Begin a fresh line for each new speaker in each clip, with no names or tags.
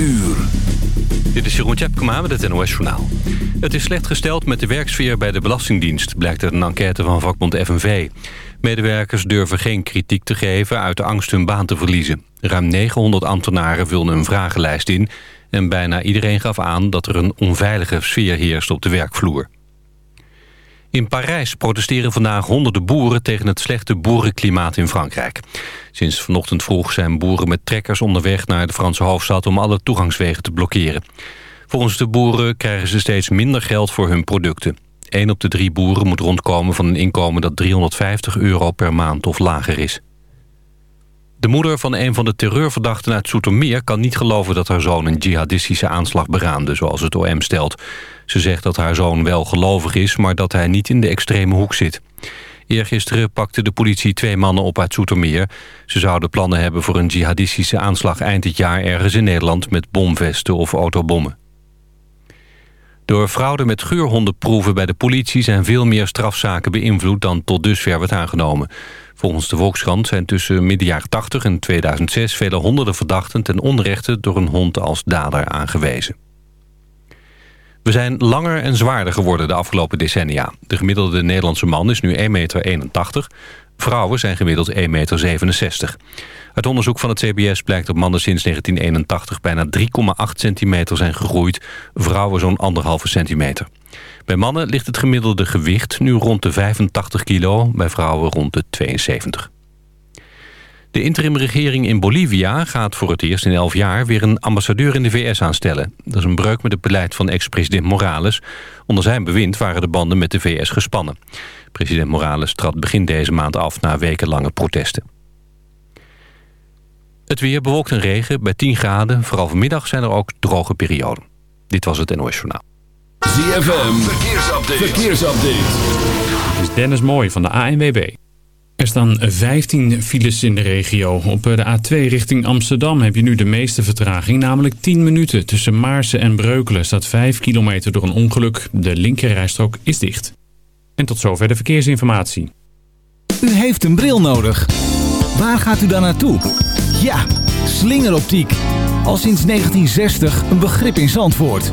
uur.
Dit is Jeroen Tjepkema met het NOS Journaal. Het is slecht gesteld met de werksfeer bij de Belastingdienst... blijkt uit een enquête van vakbond FNV. Medewerkers durven geen kritiek te geven... uit de angst hun baan te verliezen. Ruim 900 ambtenaren vulden een vragenlijst in... en bijna iedereen gaf aan dat er een onveilige sfeer heerst op de werkvloer. In Parijs protesteren vandaag honderden boeren tegen het slechte boerenklimaat in Frankrijk. Sinds vanochtend vroeg zijn boeren met trekkers onderweg naar de Franse hoofdstad om alle toegangswegen te blokkeren. Volgens de boeren krijgen ze steeds minder geld voor hun producten. Een op de drie boeren moet rondkomen van een inkomen dat 350 euro per maand of lager is. De moeder van een van de terreurverdachten uit Soetermeer... kan niet geloven dat haar zoon een jihadistische aanslag beraamde, zoals het OM stelt. Ze zegt dat haar zoon wel gelovig is, maar dat hij niet in de extreme hoek zit. Eergisteren pakte de politie twee mannen op uit Soetermeer. Ze zouden plannen hebben voor een jihadistische aanslag eind dit jaar... ergens in Nederland met bomvesten of autobommen. Door fraude met geurhondenproeven bij de politie... zijn veel meer strafzaken beïnvloed dan tot dusver werd aangenomen. Volgens de Volkskrant zijn tussen midden jaren 80 en 2006... vele honderden verdachten ten onrechte door een hond als dader aangewezen. We zijn langer en zwaarder geworden de afgelopen decennia. De gemiddelde Nederlandse man is nu 1,81 meter. Vrouwen zijn gemiddeld 1,67 meter. Uit onderzoek van het CBS blijkt dat mannen sinds 1981 bijna 3,8 centimeter zijn gegroeid. Vrouwen zo'n anderhalve centimeter. Bij mannen ligt het gemiddelde gewicht nu rond de 85 kilo, bij vrouwen rond de 72. De interimregering in Bolivia gaat voor het eerst in elf jaar... weer een ambassadeur in de VS aanstellen. Dat is een breuk met het beleid van ex-president Morales. Onder zijn bewind waren de banden met de VS gespannen. President Morales trad begin deze maand af na wekenlange protesten. Het weer bewolkt en regen bij 10 graden. Vooral vanmiddag zijn er ook droge perioden. Dit was het NOS Journaal.
ZFM, verkeersupdate. verkeersupdate.
Dit is Dennis Mooij van de ANWB. Er staan 15 files in de regio. Op de A2 richting Amsterdam heb je nu de meeste vertraging, namelijk 10 minuten. Tussen Maarsen en Breukelen staat 5 kilometer door een ongeluk. De linkerrijstrook is dicht. En tot zover de verkeersinformatie.
U heeft een bril nodig. Waar gaat u dan naartoe? Ja, slingeroptiek. Al sinds 1960 een begrip in Zandvoort.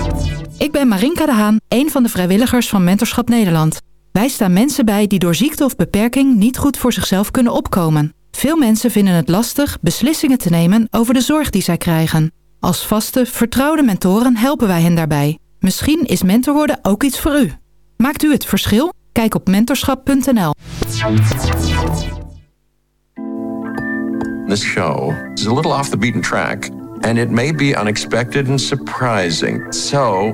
Ik ben Marinka de Haan, een van de vrijwilligers van Mentorschap Nederland. Wij staan mensen bij die door ziekte of beperking niet goed voor zichzelf kunnen opkomen. Veel mensen vinden het lastig beslissingen te nemen over de zorg die zij krijgen. Als vaste, vertrouwde mentoren helpen wij hen daarbij. Misschien is mentor worden ook iets voor u. Maakt u het verschil? Kijk op mentorschap.nl.
This show is a little off the beaten track, and it may be unexpected and surprising. So,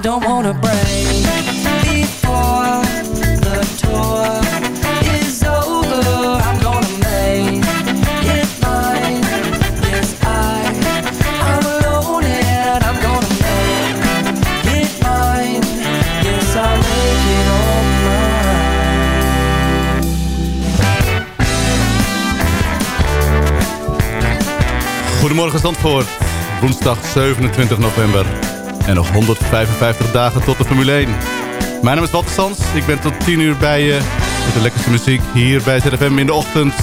don't wanna break before
Goedemorgen Zandvoort. Woensdag 27 november. En nog 155 dagen tot de Formule 1. Mijn naam is Walter Sans. Ik ben tot 10 uur bij je. Met de lekkerste muziek hier bij ZFM in de ochtend.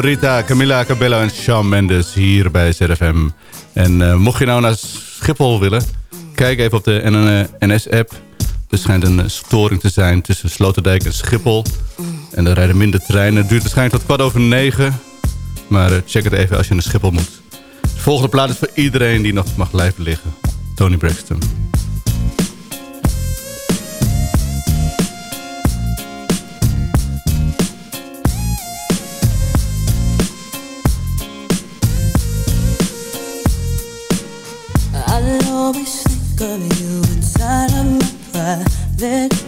Rita, Camilla, Cabello en Shawn Mendes hier bij ZFM. En eh, mocht je nou naar Schiphol willen, kijk even op de NS-app. Er schijnt een storing te zijn tussen Sloterdijk en Schiphol. En er rijden minder treinen. Het duurt waarschijnlijk tot kwart over negen. Maar eh, check het even als je naar Schiphol moet. De volgende plaat is voor iedereen die nog mag blijven liggen. Tony Braxton. that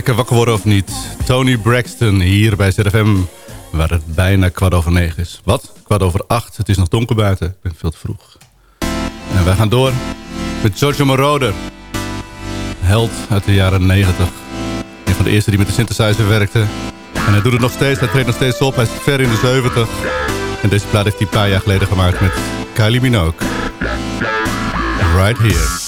lekker wakker worden of niet? Tony Braxton hier bij ZFM, waar het bijna kwart over negen is. Wat? Kwart over acht. Het is nog donker buiten. Ik ben veel te vroeg. En wij gaan door met Giorgio Moroder. Held uit de jaren negentig. Een van de eerste die met de synthesizer werkte. En hij doet het nog steeds. Hij treedt nog steeds op. Hij is ver in de zeventig. En deze plaat heeft hij een paar jaar geleden gemaakt met Kylie Minogue. Right here.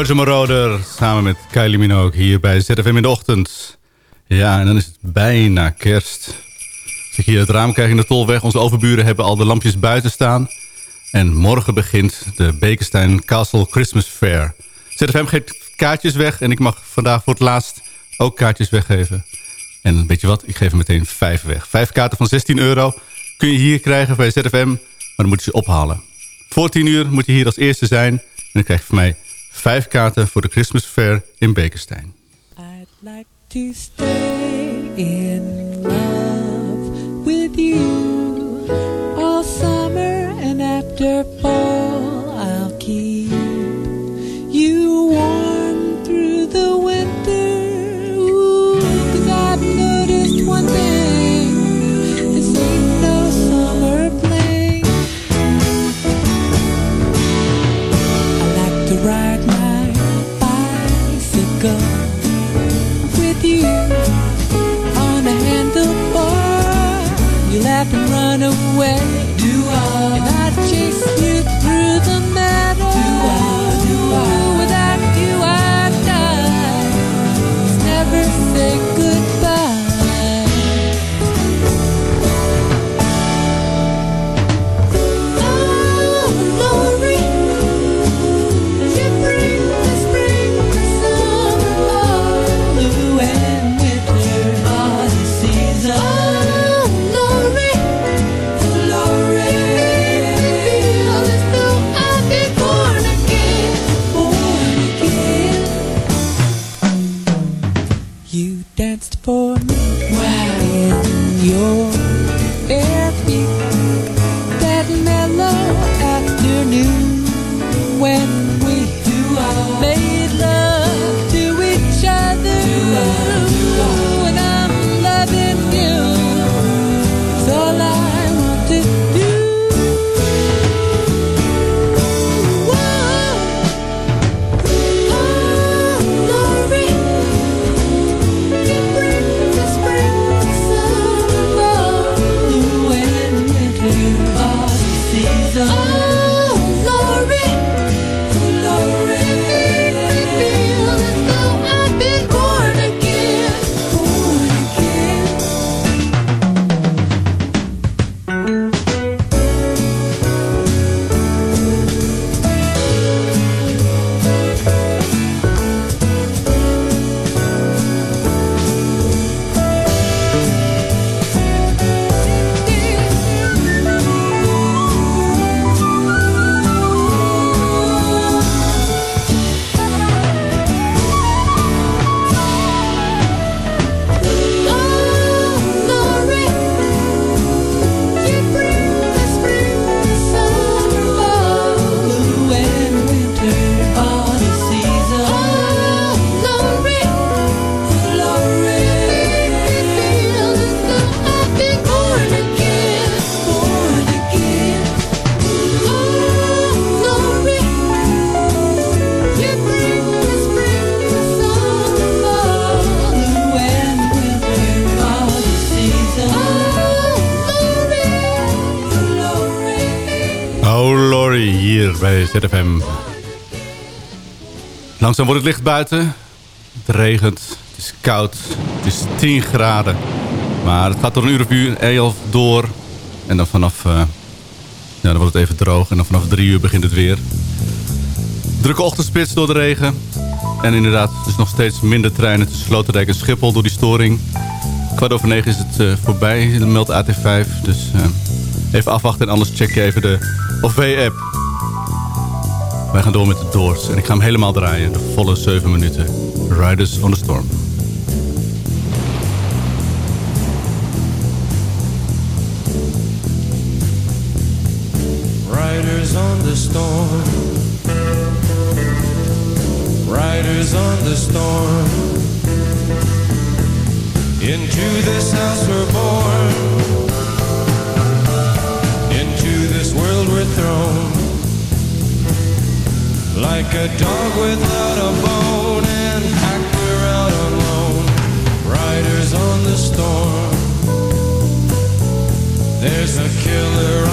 George Moroder samen met Kylie Minogue hier bij ZFM in de ochtend. Ja, en dan is het bijna kerst. Als ik hier het raam kijk in de tolweg, onze overburen hebben al de lampjes buiten staan. En morgen begint de Bekenstein Castle Christmas Fair. ZFM geeft kaartjes weg en ik mag vandaag voor het laatst ook kaartjes weggeven. En weet je wat, ik geef er meteen vijf weg. Vijf kaarten van 16 euro kun je hier krijgen bij ZFM, maar dan moet je ze ophalen. Voor 10 uur moet je hier als eerste zijn en dan krijg je van mij vijf kaarten voor de Christmas Fair in Bekenstein.
To ride my bicycle with you on a handlebar. You laugh and run away. Do I? And I chase you through the meadow. Do I? Do I? Without you, I die. Let's never say
Langzaam wordt het licht buiten. Het regent, het is koud, het is 10 graden. Maar het gaat door een uur of uur, 11 door. En dan vanaf... eh, ja, dan wordt het even droog. En dan vanaf 3 uur begint het weer. Drukke ochtendspits door de regen. En inderdaad, er is nog steeds minder treinen tussen Sloterdijk en Schiphol door die storing. Kwart over negen is het eh, voorbij, meldt AT5. Dus eh, even afwachten en anders check je even de OV-app. Wij gaan door met de Doors. En ik ga hem helemaal draaien, de volle 7 minuten. Riders on the Storm.
Riders on the storm. Riders on the storm. Into this house we're born. Like a dog without a bone and we're out on loan. Riders on the storm. There's a killer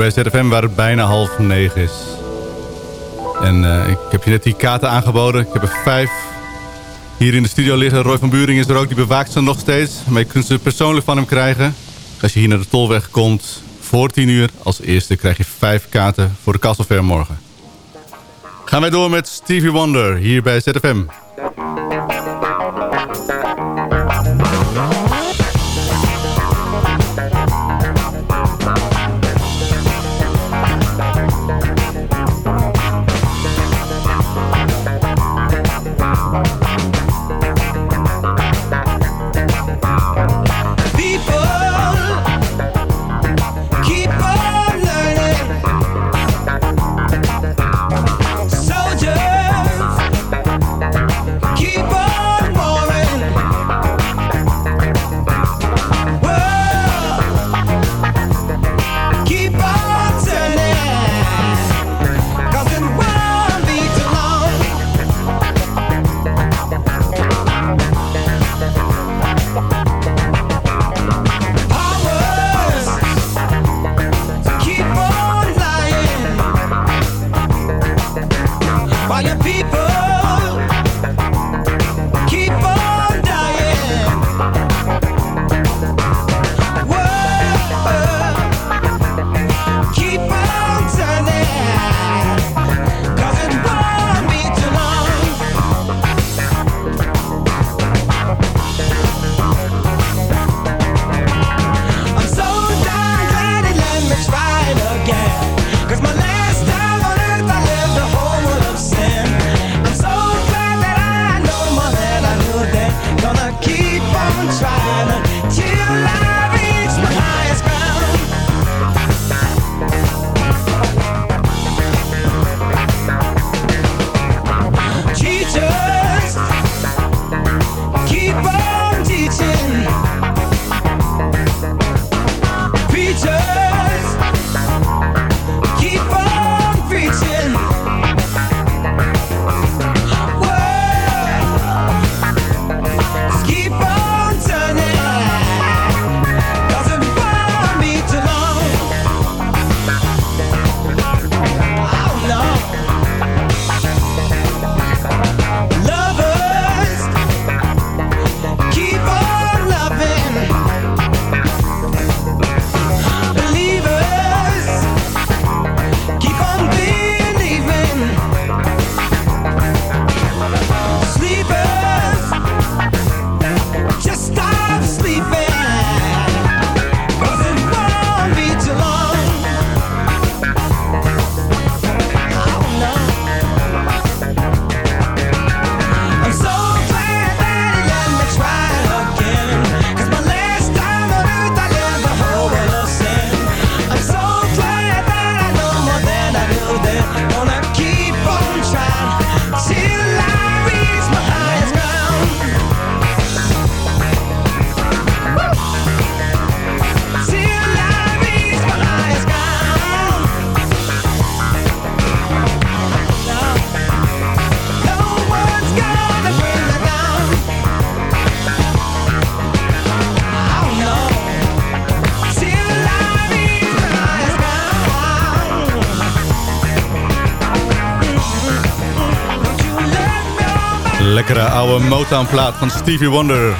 bij ZFM waar het bijna half negen is. En eh, ik heb je net die kaarten aangeboden. Ik heb er vijf hier in de studio liggen. Roy van Buring is er ook, die bewaakt ze nog steeds. Maar je kunt ze persoonlijk van hem krijgen. Als je hier naar de Tolweg komt voor 10 uur... als eerste krijg je vijf kaarten voor de Castle morgen. Gaan wij door met Stevie Wonder hier bij ZFM.
You like
Lekkere oude Motown-plaat van Stevie Wonder.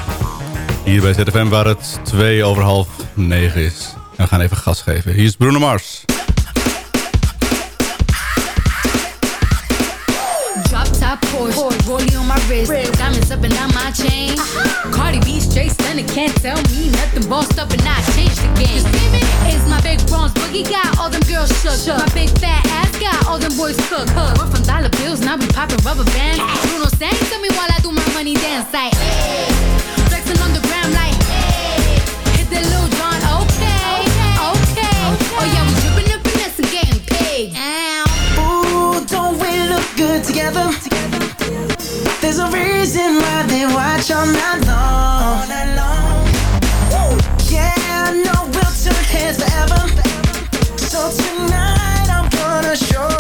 Hier bij ZFM waar het twee over half negen is. En we gaan even gas geven. Hier is Bruno Mars.
Drop top Porsche, rollie on my wrist, diamonds up and down my chain. Cardi B straight stunning, can't tell me nothing. Bossed up and I changed the game. It's my big bronze boogie got all them girls shook. My big fat ass got all them boys cooked. We're from dollar bills, now we popping rubber bands. Bruno sang to me while I do my money dance like. Hey. Flexing on the gram like. Hey. Hit the Lil Jon, okay, okay. okay, Oh yeah, we dripping and finesse and getting paid.
Ooh, don't we look good together? There's a reason why they watch all night long. Yeah, I know we'll turn heads forever. So tonight I'm gonna show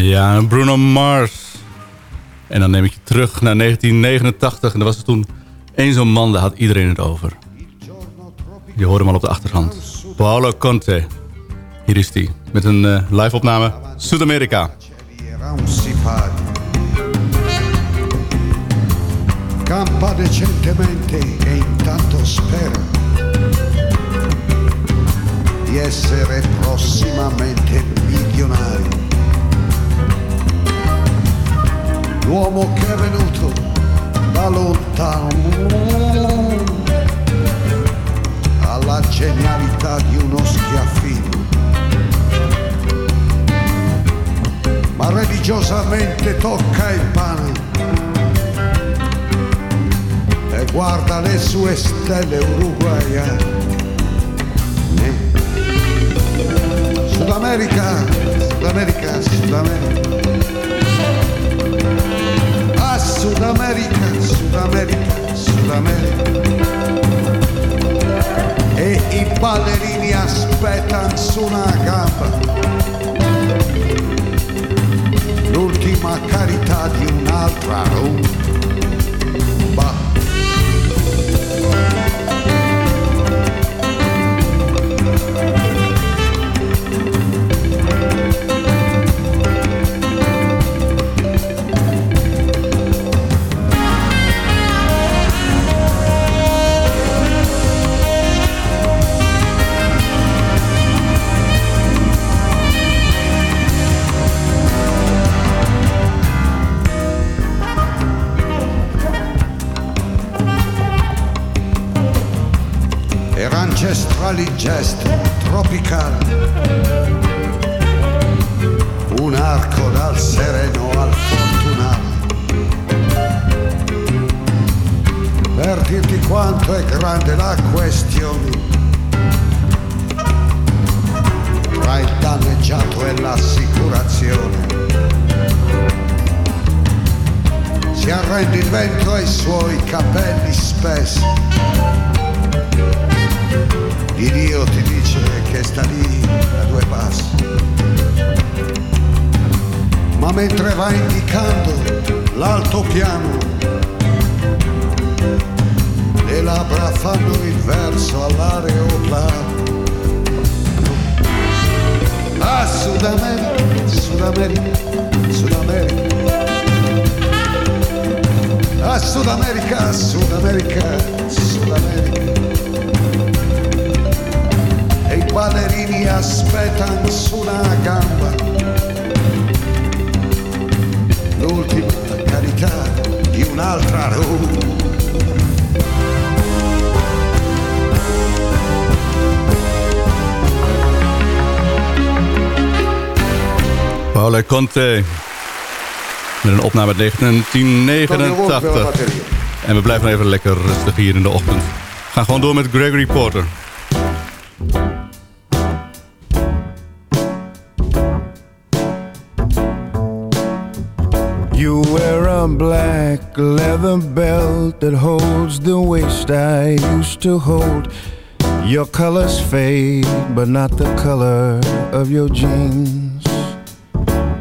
Ja, Bruno Mars. En dan neem ik je terug naar 1989. En er was er toen één zo'n man, daar had iedereen het over. Je hoort hem al op de achtergrond. Paolo Conte. Hier is hij. Met een eh, live opname. Zuid-Amerika.
Campa decentemente e intanto spera di essere prossimamente. L'uomo che è venuto da lontano ha la genialità di uno schiaffino ma religiosamente tocca il pane e guarda le sue stelle uruguayane. Sud America, Sud America, Sud America. Sud America, Sud America, Sud America. E i ballerini aspettano su una gamba l'ultima carità di un'altra rumba. Il gesto tropicale, un arco dal sereno al fortunale. Per dirti quanto è grande la questione tra il danneggiato e l'assicurazione. Si arrende il vento ai suoi capelli spessi il Dio ti dice che sta lì a due passi. Ma mentre va indicando l'altopiano, le labbra fanno il verso all'aeroplano. A Sud America, Sud America, Sud America. A Sud America, Sud America, Sud America ballerini aspettano su una gamba l'ultima carità di un'altra.
Paolo Conte. Met een opname uit 1989. En we blijven even lekker rustig hier in de ochtend. We gaan gewoon door met Gregory Porter.
Leather belt that holds the waist I used to hold. Your colors fade, but not the color of your jeans.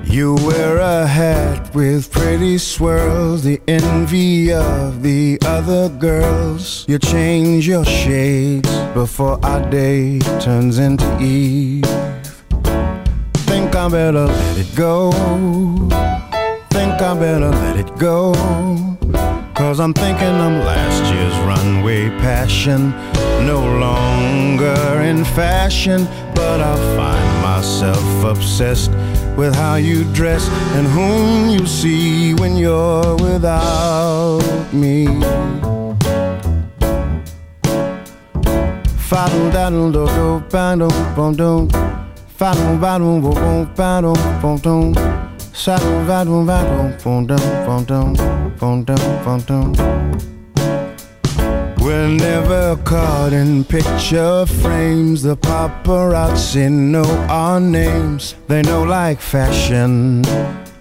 You wear a hat with pretty swirls, the envy of the other girls. You change your shades before our day turns into eve. Think I better let it go think I better let it go. Cause I'm thinking I'm last year's runway passion. No longer in fashion, but I find myself obsessed with how you dress and whom you see when you're without me. Do do dum dum. Dum dum We're never caught in picture frames. The paparazzi know our names. They know like fashion.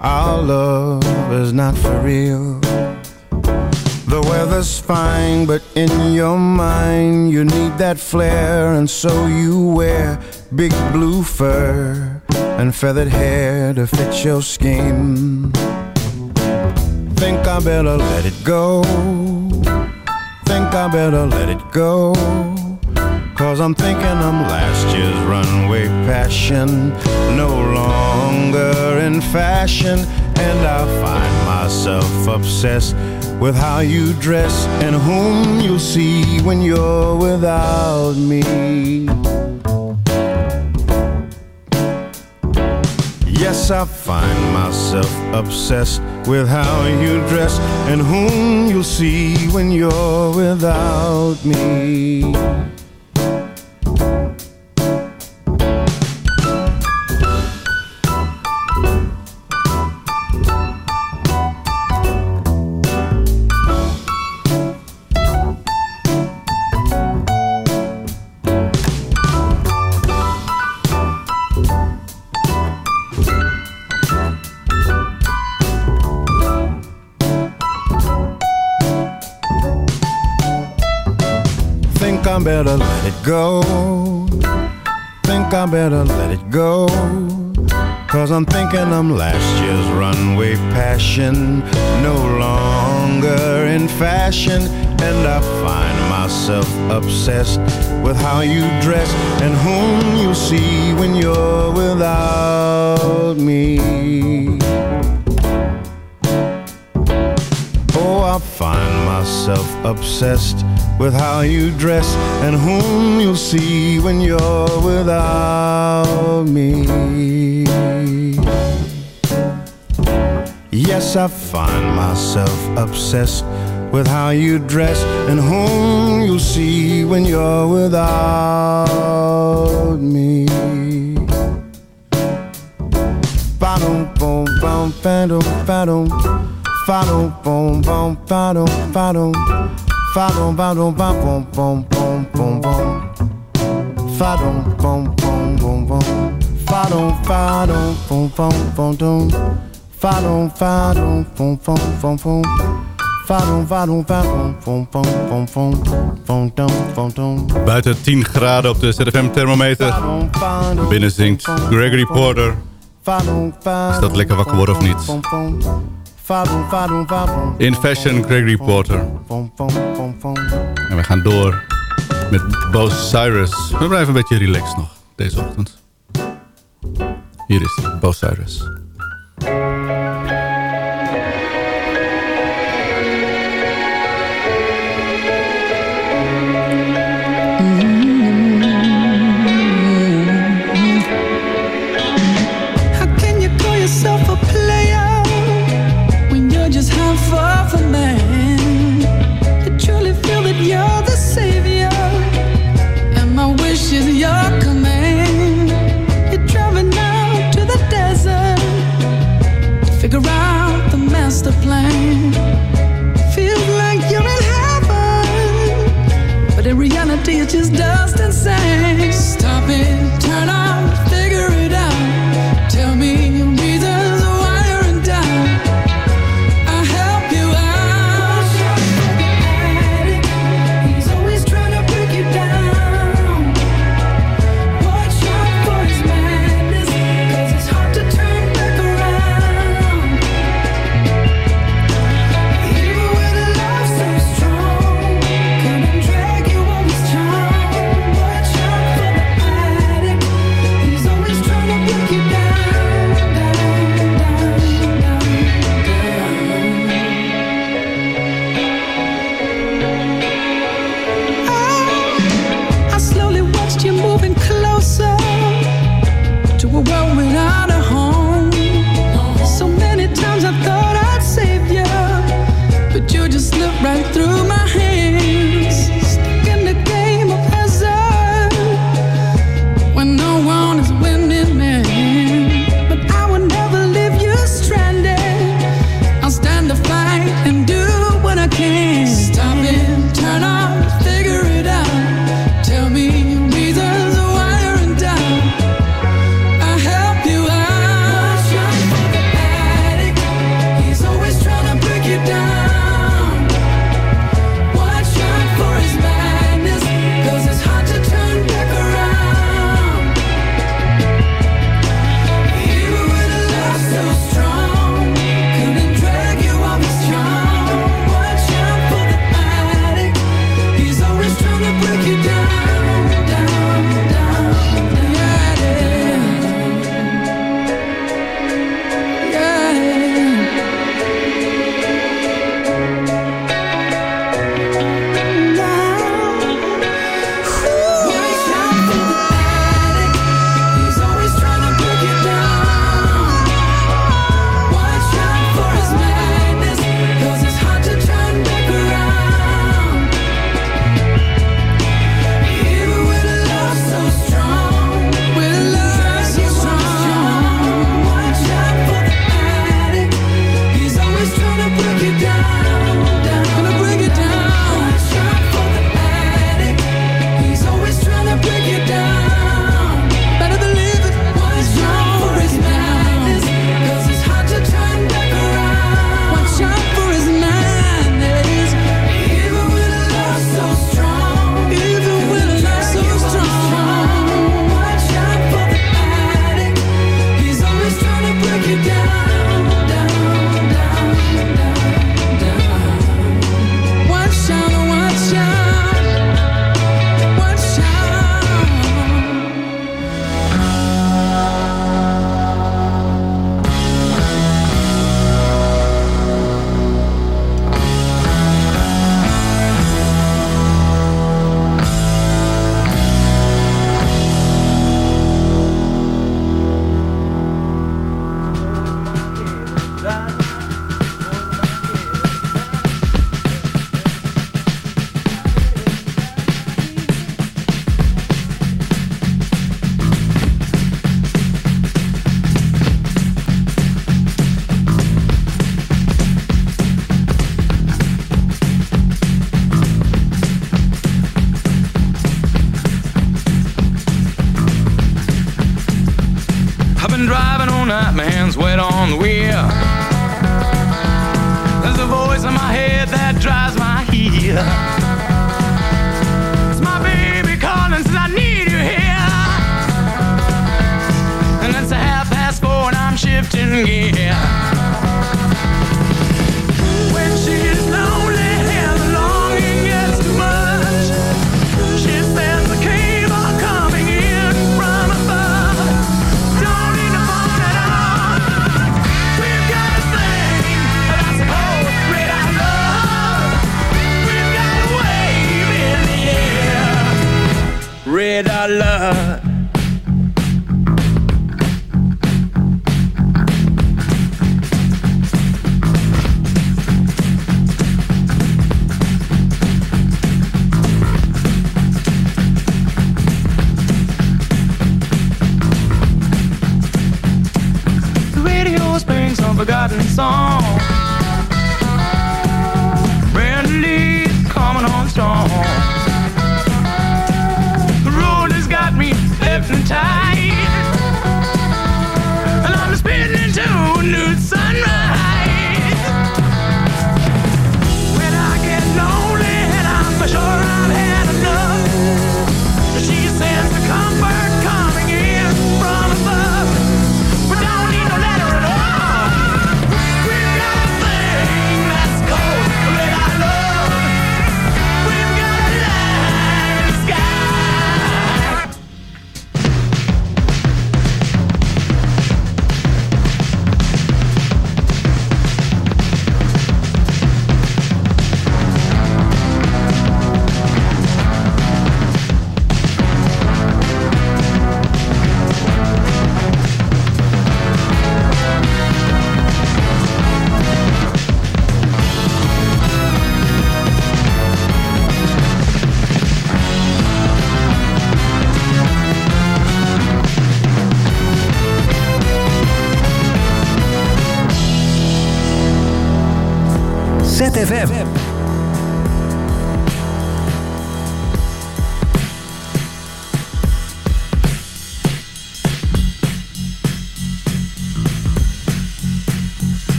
Our love is not for real. The weather's fine, but in your mind you need that flair, and so you wear big blue fur and feathered hair to fit your scheme. Think I better let it go. Think I better let it go. Cause I'm thinking I'm last year's runway passion, no longer in fashion, and I find myself obsessed with how you dress and whom you'll see when you're without me. Yes, I find myself obsessed with how you dress and whom you'll see when you're without me. Better let it go. Think I better let it go. Cause I'm thinking I'm last year's runway passion, no longer in fashion. And I find myself obsessed with how you dress and whom you see when you're without me. Oh, I find myself obsessed with how you dress and whom you'll see when you're without me. Yes, I find myself obsessed with how you dress and whom you'll see when you're without me. Ba-dum, boom, bum, ba-dum, ba-dum. Boom, bum, ba-dum, ba-dum. Fa-dum, fa-dum, fa-dum, bum, bum, bum, bum. Bum, dum, bum, dum.
Buiten 10 graden op de ZFM thermometer. Binnen zingt Gregory Porter. Is dat lekker wakker worden of niet? In Fashion Gregory Porter. En we gaan door met Bo Cyrus. We blijven een beetje relaxed nog deze ochtend. Hier is Bo Cyrus.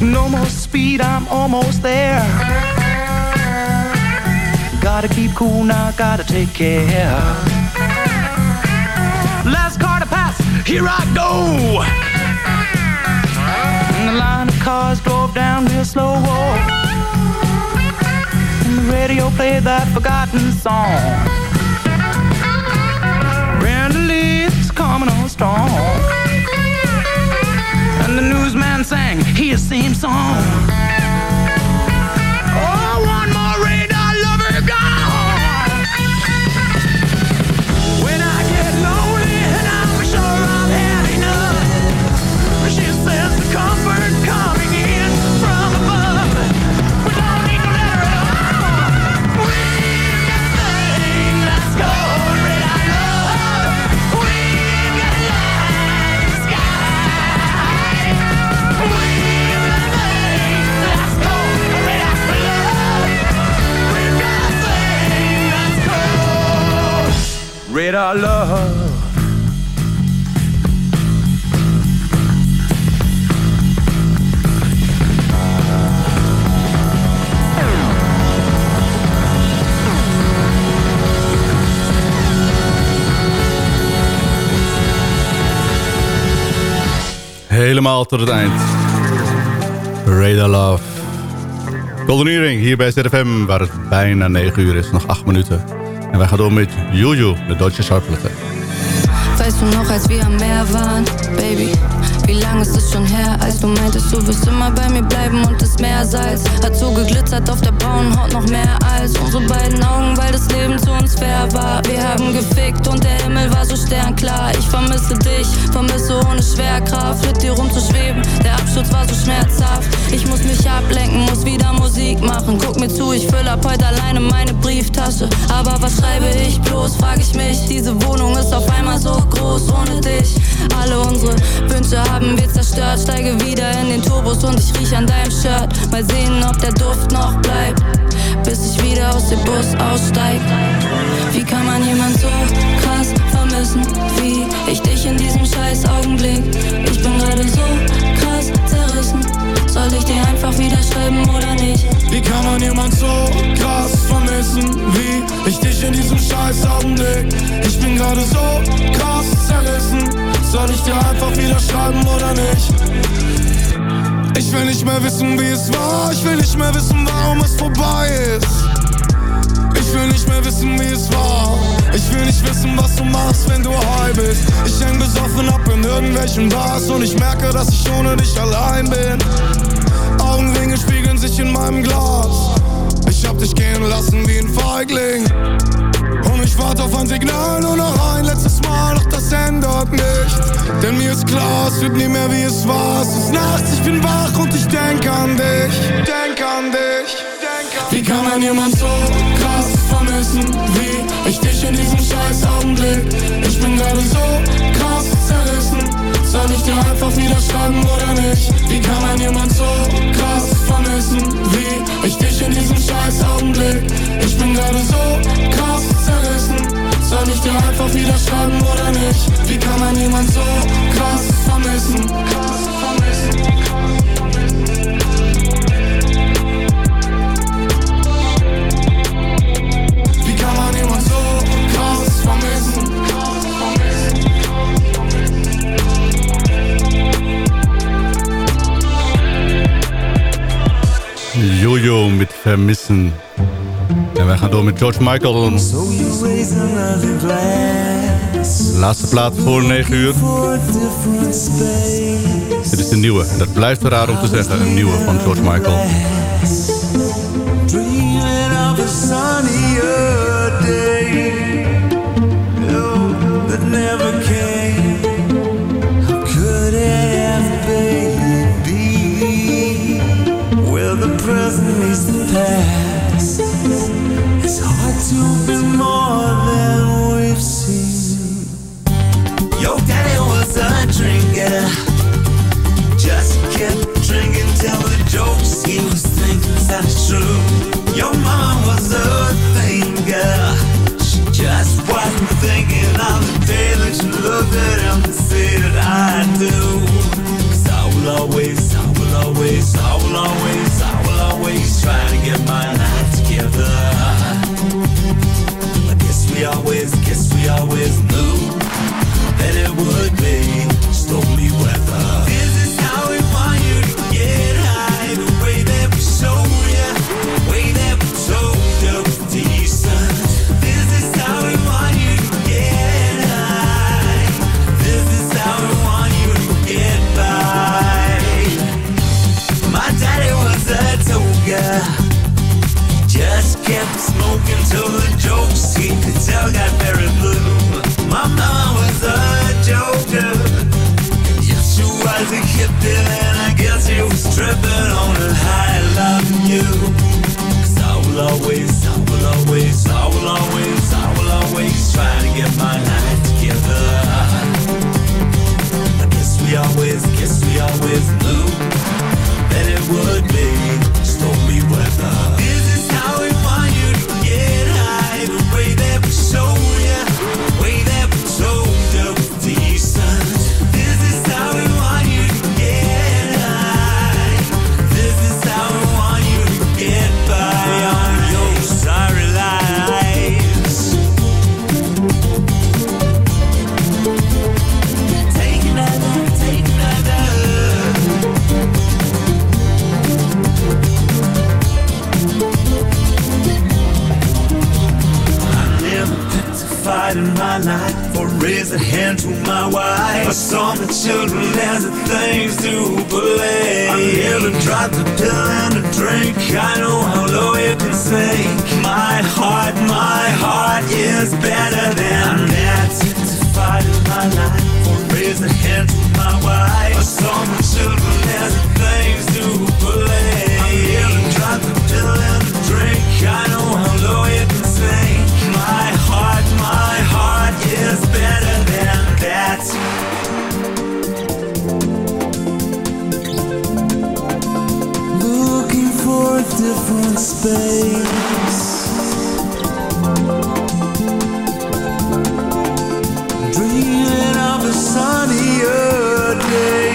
No more speed, I'm almost there. Gotta keep cool now, gotta take care. Last car to pass, here I go. And the line of cars drove down real slow. And the radio played that forgotten song. Brenda Lee's coming on strong. And the newsman sang his same song. Red I love.
Helemaal tot het eind. Radar Love. Golden Earring hier bij ZFM, waar het bijna 9 uur is, nog 8 minuten. En wij gaan door met Juju, de Deutsche Schallplatte.
Weißt du noch, als wir am Meer waren, Baby? Wie lang ist es schon her, als du meintest, du wirst immer bei mir bleiben und das Meersalz hat so geglitzert auf der braunen Haut noch mehr als unsere beiden so sternklar. Ich vermisse dich, vermisse ohne Schwerkraft, mit dir rumzuschweben. Der Absturz war so schmerzhaft. Ich muss mich ablenken, muss wieder Musik machen. Guck mir zu, ich fülle ab heute alleine meine Brieftasche. Aber was schreibe ich bloß, frag ich mich. Diese Wohnung ist auf einmal so groß ohne dich. Alle unsere Wünsche haben wir zerstört. Steige wieder in den Turbos und ich riech an deinem Shirt. Mal sehen, ob der Duft noch bleibt, bis ich wieder aus dem Bus aussteig. Wie kann man jemand so krass vermissen wie ich dich in diesem scheiß Augenblick? Ich bin gerade so krass zerrissen. Soll ich dir einfach wieder schreiben oder nicht?
Wie kann man jemand so krass vermissen wie ich dich in diesem scheiß Augenblick? Ich bin gerade so krass zerrissen. Soll ich dir einfach wieder schreiben oder nicht? Ich will nicht mehr wissen, wie es war. Ich will nicht mehr wissen, warum es vorbei ist. Ich will nicht mehr wissen, wie es war. Ich will nicht wissen, was du machst, wenn du high bist. Ich häng besoffen ab in irgendwelchen Bars und ich merke, dass ich ohne dich allein bin. Augenringe spiegeln sich in meinem Glas. Ich hab dich gehen lassen wie ein Feigling. Und ich warte auf ein Signal, nur noch ein letztes Mal, doch das ändert nichts. Denn mir ist klar, es wird nie mehr wie es war. Es ist nachts, ich bin wach und ich denk an dich. Denk an dich. Wie kann man jemand so krass vermissen wie ich dich in diesem scheiß Augenblick? Ich bin gerade so krass zerrissen. Soll ich dir einfach wieder schreiben oder nicht? Wie kann man jemand so krass vermissen wie ich dich in diesem scheiß Augenblick? Ich bin gerade so krass zerrissen. Soll ich dir einfach wieder schreiben oder nicht? Wie kann man jemand so krass vermissen? Vermissen.
En wij gaan door met George Michael. Laatste plaat voor 9 uur. Dit is de nieuwe. Dat blijft raar om te zeggen. Een nieuwe van George Michael.
Jokes he could tell blue. My was a joker. Yes, she was a hippie, and I guess she was tripping raised a hand to my wife. I saw the children as the things to play. I never dropped a pill and a drink. I know how low you can sink. My heart, my heart is better than that. Picked a fight in my life or raised a hand to my wife. I saw the children as the things to play. I never dropped a pill and a drink. I know That's looking for a different space. Dreaming of a sunnier day,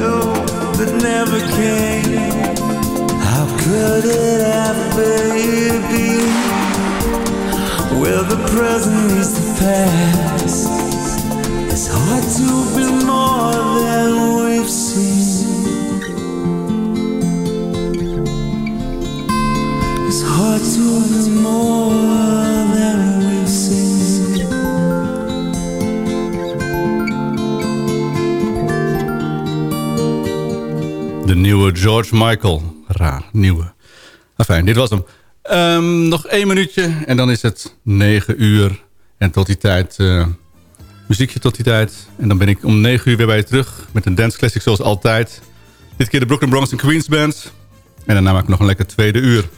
oh, that never came. How could it happen, been? Well, the present is
the past. George Michael. Raar, nieuwe. Enfin, dit was hem. Ehm, nog één minuutje en dan is het negen uur. En tot die tijd, eh, muziekje tot die tijd. En dan ben ik om negen uur weer bij je terug met een dance classic zoals altijd. Dit keer de Brooklyn Bronx en Queens Band. En daarna maak ik nog een lekker tweede uur.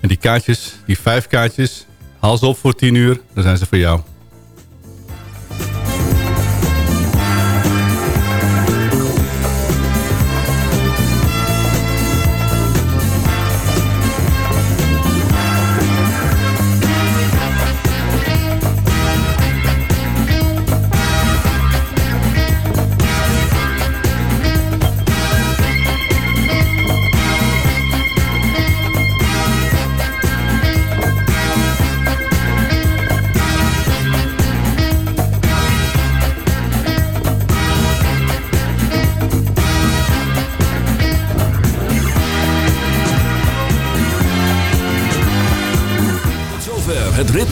En die kaartjes, die vijf kaartjes, haal ze op voor tien uur. Dan zijn ze voor jou.